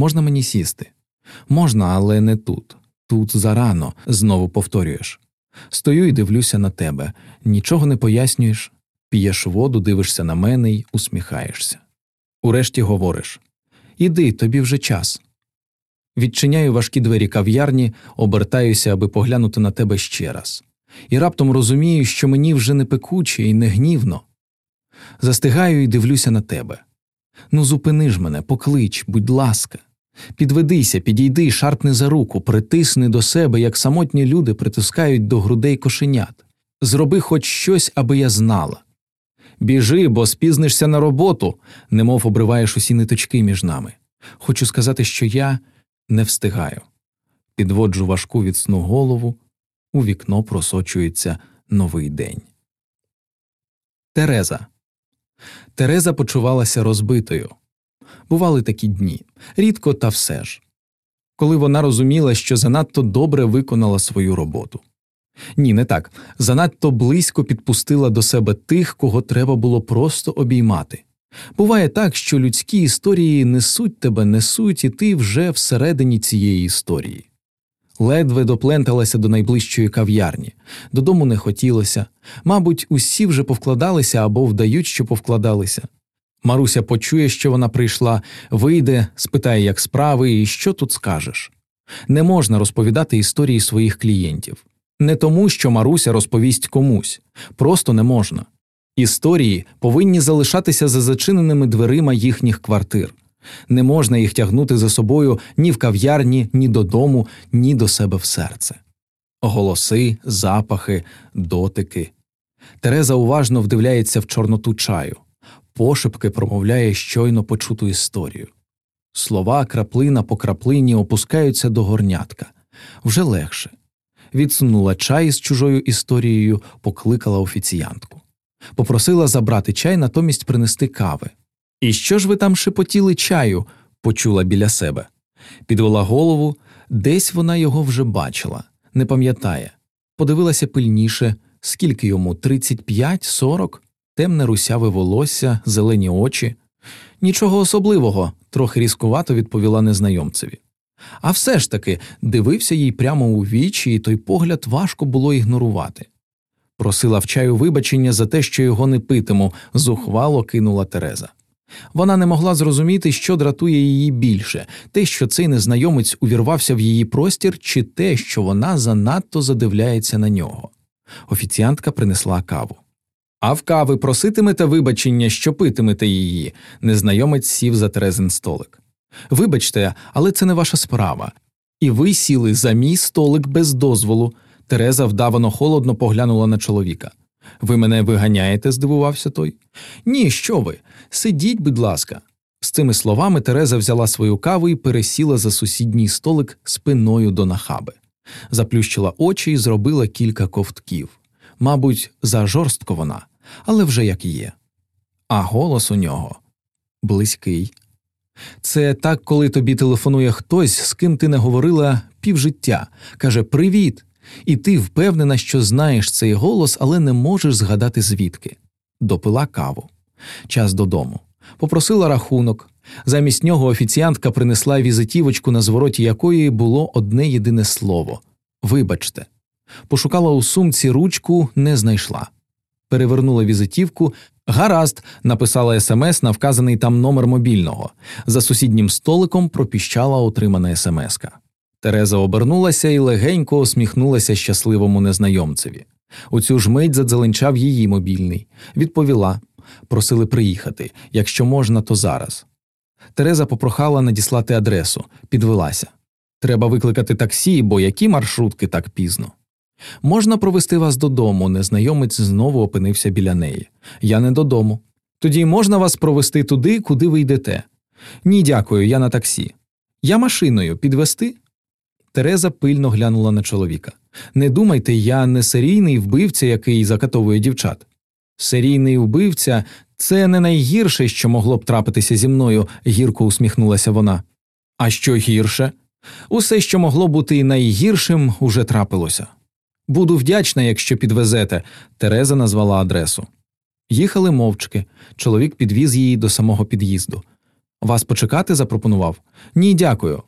Можна мені сісти? Можна, але не тут. Тут зарано, знову повторюєш. Стою і дивлюся на тебе, нічого не пояснюєш, п'єш воду, дивишся на мене й усміхаєшся. Урешті говориш Іди, тобі вже час. Відчиняю важкі двері кав'ярні, обертаюся, аби поглянути на тебе ще раз, і раптом розумію, що мені вже не пекуче і не гнівно. Застигаю і дивлюся на тебе. Ну, зупини ж мене, поклич, будь ласка. Підведися, підійди, шарпни за руку, притисни до себе, як самотні люди притискають до грудей кошенят. Зроби хоч щось, аби я знала. Біжи, бо спізнишся на роботу, немов обриваєш усі ниточки між нами. Хочу сказати, що я не встигаю. Підводжу важку від сну голову, у вікно просочується новий день. Тереза. Тереза почувалася розбитою. Бували такі дні, рідко та все ж, коли вона розуміла, що занадто добре виконала свою роботу. Ні, не так, занадто близько підпустила до себе тих, кого треба було просто обіймати. Буває так, що людські історії несуть тебе, несуть, і ти вже всередині цієї історії. Ледве допленталася до найближчої кав'ярні, додому не хотілося. Мабуть, усі вже повкладалися або вдають, що повкладалися. Маруся почує, що вона прийшла, вийде, спитає, як справи, і що тут скажеш. Не можна розповідати історії своїх клієнтів. Не тому, що Маруся розповість комусь, просто не можна. Історії повинні залишатися за зачиненими дверима їхніх квартир. Не можна їх тягнути за собою ні в кав'ярні, ні додому, ні до себе в серце. Голоси, запахи, дотики. Тереза уважно вдивляється в чорноту чаю, пошепки промовляє щойно почуту історію. Слова краплина по краплині опускаються до горнятка вже легше. Відсунула чай з чужою історією, покликала офіціянтку, попросила забрати чай, натомість принести кави. І що ж ви там шепотіли чаю? почула біля себе. Підвела голову, десь вона його вже бачила, не пам'ятає. Подивилася пильніше, скільки йому тридцять сорок, темне русяве волосся, зелені очі. Нічого особливого, трохи різкувато відповіла незнайомцеві. А все ж таки дивився їй прямо у вічі, і той погляд важко було ігнорувати. Просила в чаю вибачення за те, що його не питиму, зухвало кинула Тереза. Вона не могла зрозуміти, що дратує її більше те, що цей незнайомець увірвався в її простір, чи те, що вона занадто задивляється на нього. Офіціантка принесла каву. А в кави проситимете вибачення, що питимете її. Незнайомець сів за Терезин столик. Вибачте, але це не ваша справа. І ви сіли за мій столик без дозволу. Тереза вдавано холодно поглянула на чоловіка. Ви мене виганяєте? здивувався той. Ні, що ви? Сидіть, будь ласка. З цими словами Тереза взяла свою каву і пересіла за сусідній столик спиною до нахаби, заплющила очі і зробила кілька ковтків. Мабуть, за жорстко вона, але вже як є. А голос у нього близький. Це так, коли тобі телефонує хтось, з ким ти не говорила півжиття, каже Привіт! І ти впевнена, що знаєш цей голос, але не можеш згадати звідки. Допила каву. Час додому. Попросила рахунок. Замість нього офіціантка принесла візитівочку, на звороті якої було одне єдине слово Вибачте. Пошукала у сумці ручку, не знайшла. Перевернула візитівку. Гаразд, написала смс на вказаний там номер мобільного. За сусіднім столиком пропіщала отримана смска. Тереза обернулася і легенько усміхнулася щасливому незнайомцеві. У цю ж мить задзеленчав її мобільний. Відповіла просили приїхати. Якщо можна, то зараз. Тереза попрохала надіслати адресу, підвелася. Треба викликати таксі, бо які маршрутки так пізно. Можна провести вас додому, незнайомець знову опинився біля неї. Я не додому. Тоді можна вас провести туди, куди ви йдете. Ні, дякую, я на таксі. Я машиною підвести? Тереза пильно глянула на чоловіка. Не думайте, я не серійний вбивця, який закатовує дівчат. Серійний вбивця це не найгірше, що могло б трапитися зі мною, гірко усміхнулася вона. А що гірше? Усе, що могло бути найгіршим, уже трапилося. Буду вдячна, якщо підвезете, Тереза назвала адресу. Їхали мовчки, чоловік підвіз її до самого під'їзду. Вас почекати запропонував? Ні, дякую.